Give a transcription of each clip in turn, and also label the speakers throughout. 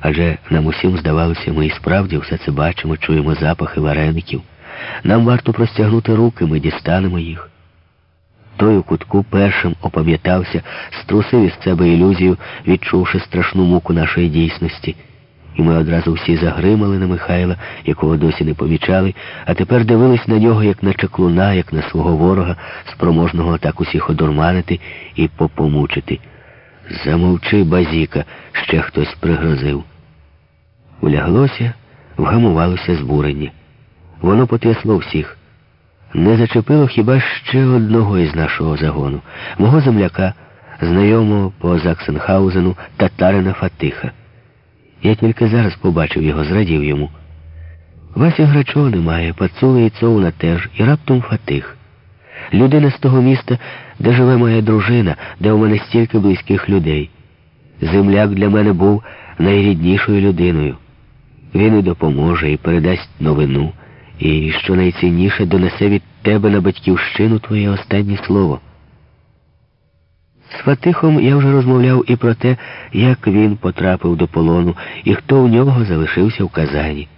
Speaker 1: Адже нам усім здавалося, ми і справді все це бачимо, чуємо запахи вареників. Нам варто простягнути руки, ми дістанемо їх. Той у кутку першим опам'ятався, струсив із себе ілюзію, відчувши страшну муку нашої дійсності. І ми одразу всі загримали на Михайла, якого досі не помічали, а тепер дивились на нього, як на чаклуна, як на свого ворога, спроможного так усіх одурманити і попомучити. Замовчи, базіка, ще хтось пригрозив. Уляглося, вгамувалося збурення. Воно потрясло всіх. Не зачепило хіба ще одного із нашого загону, мого земляка, знайомого по Заксенхаузену татарина Фатиха. Я тільки зараз побачив його, зрадів йому. Вася Грачова немає, пацули і цовна теж, і раптом Фатих. Людина з того міста, де живе моя дружина, де у мене стільки близьких людей. Земляк для мене був найріднішою людиною. Він і допоможе, і передасть новину, і, що найцінніше, донесе від тебе на батьківщину твоє останнє слово. З Фатихом я вже розмовляв і про те, як він потрапив до полону і хто у нього залишився в Казані.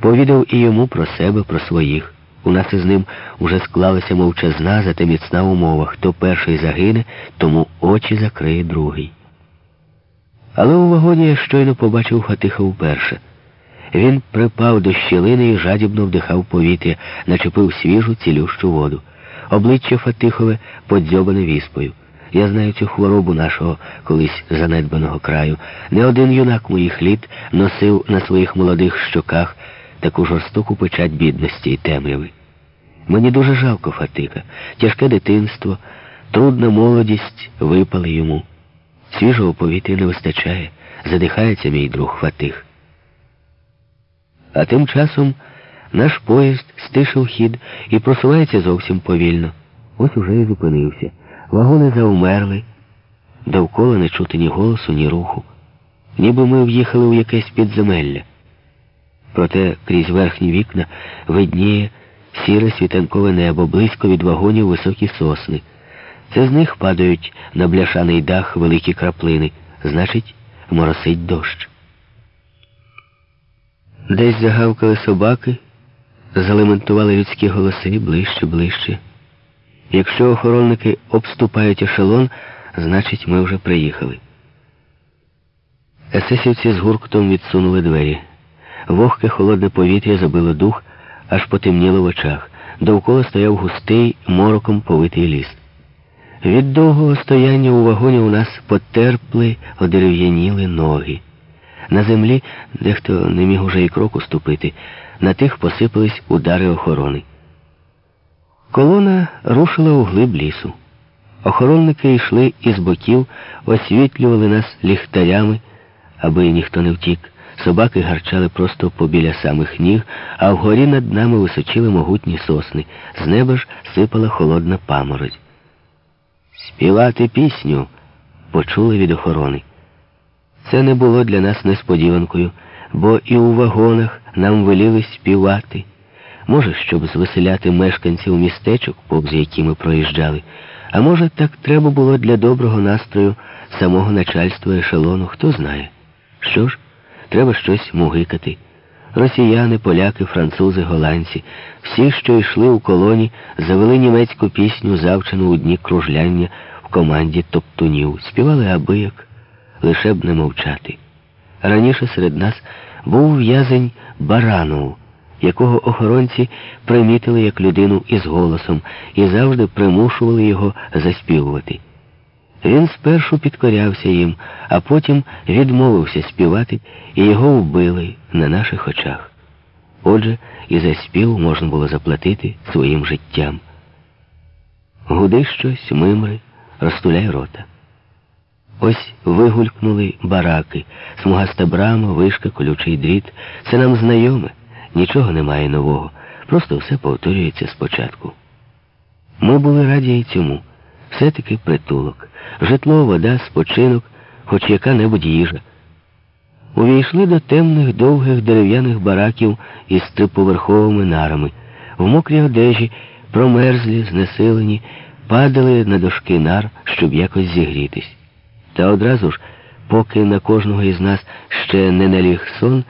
Speaker 1: Повідав і йому про себе, про своїх. У нас із ним уже склалася мовчазна, зате міцна умова. Хто перший загине, тому очі закриє другий. Але у вагоні я щойно побачив Фатиха вперше. Він припав до щілини і жадібно вдихав повітря, начепив свіжу цілющу воду. Обличчя Фатихове подзьобане віспою. Я знаю цю хворобу нашого колись занедбаного краю. Не один юнак моїх літ носив на своїх молодих щоках таку жорстоку печать бідності і темряви. Мені дуже жалко Фатика. Тяжке дитинство, трудна молодість випали йому. Свіжого повітря не вистачає, задихається мій друг Фатих. А тим часом наш поїзд стишив хід і просувається зовсім повільно. Ось уже і зупинився. Вагони заумерли, довкола не чути ні голосу, ні руху. Ніби ми в'їхали у якесь підземелля. Проте крізь верхні вікна видніє сіре світанкове небо, близько від вагонів високі сосни. Це з них падають на бляшаний дах великі краплини, значить, моросить дощ. Десь загавкали собаки, залементували людські голоси ближче, ближче. Якщо охоронники обступають ешелон, значить ми вже приїхали. Есесівці з гуркотом відсунули двері. Вогке холодне повітря забило дух, аж потемніло в очах. Довкола стояв густий мороком повитий ліс. Від довгого стояння у вагоні у нас потерпли, одерев'яніли ноги. На землі дехто не міг уже і кроку ступити, на тих посипались удари охорони. Колона рушила у глиб лісу. Охоронники йшли із боків, освітлювали нас ліхтарями, аби ніхто не втік. Собаки гарчали просто побіля самих ніг, а вгорі над нами височили могутні сосни. З неба ж сипала холодна паморозь. Співати пісню почули від охорони. Це не було для нас несподіванкою, бо і у вагонах нам веліли співати. Може, щоб звеселяти мешканців містечок, повз які ми проїжджали, а може, так треба було для доброго настрою самого начальства ешелону, хто знає. Що ж, треба щось мугикати. Росіяни, поляки, французи, голландці, всі, що йшли у колоні, завели німецьку пісню, завчену у дні кружляння в команді топтунів, співали абияк, лише б не мовчати. Раніше серед нас був в'язень Баранов якого охоронці примітили як людину із голосом і завжди примушували його заспівувати. Він спершу підкорявся їм, а потім відмовився співати, і його вбили на наших очах. Отже, і за спів можна було заплатити своїм життям. Гуди щось, мимри, розтуляй рота. Ось вигулькнули бараки, смугаста брама, вишка, колючий дріт. Це нам знайоме. Нічого немає нового, просто все повторюється спочатку. Ми були раді і цьому. Все-таки притулок, житло, вода, спочинок, хоч яка-небудь їжа. Увійшли до темних довгих дерев'яних бараків із триповерховими нарами. В мокрій одежі, промерзлі, знесилені, падали на дошки нар, щоб якось зігрітись. Та одразу ж поки на кожного із нас ще не наліг сон.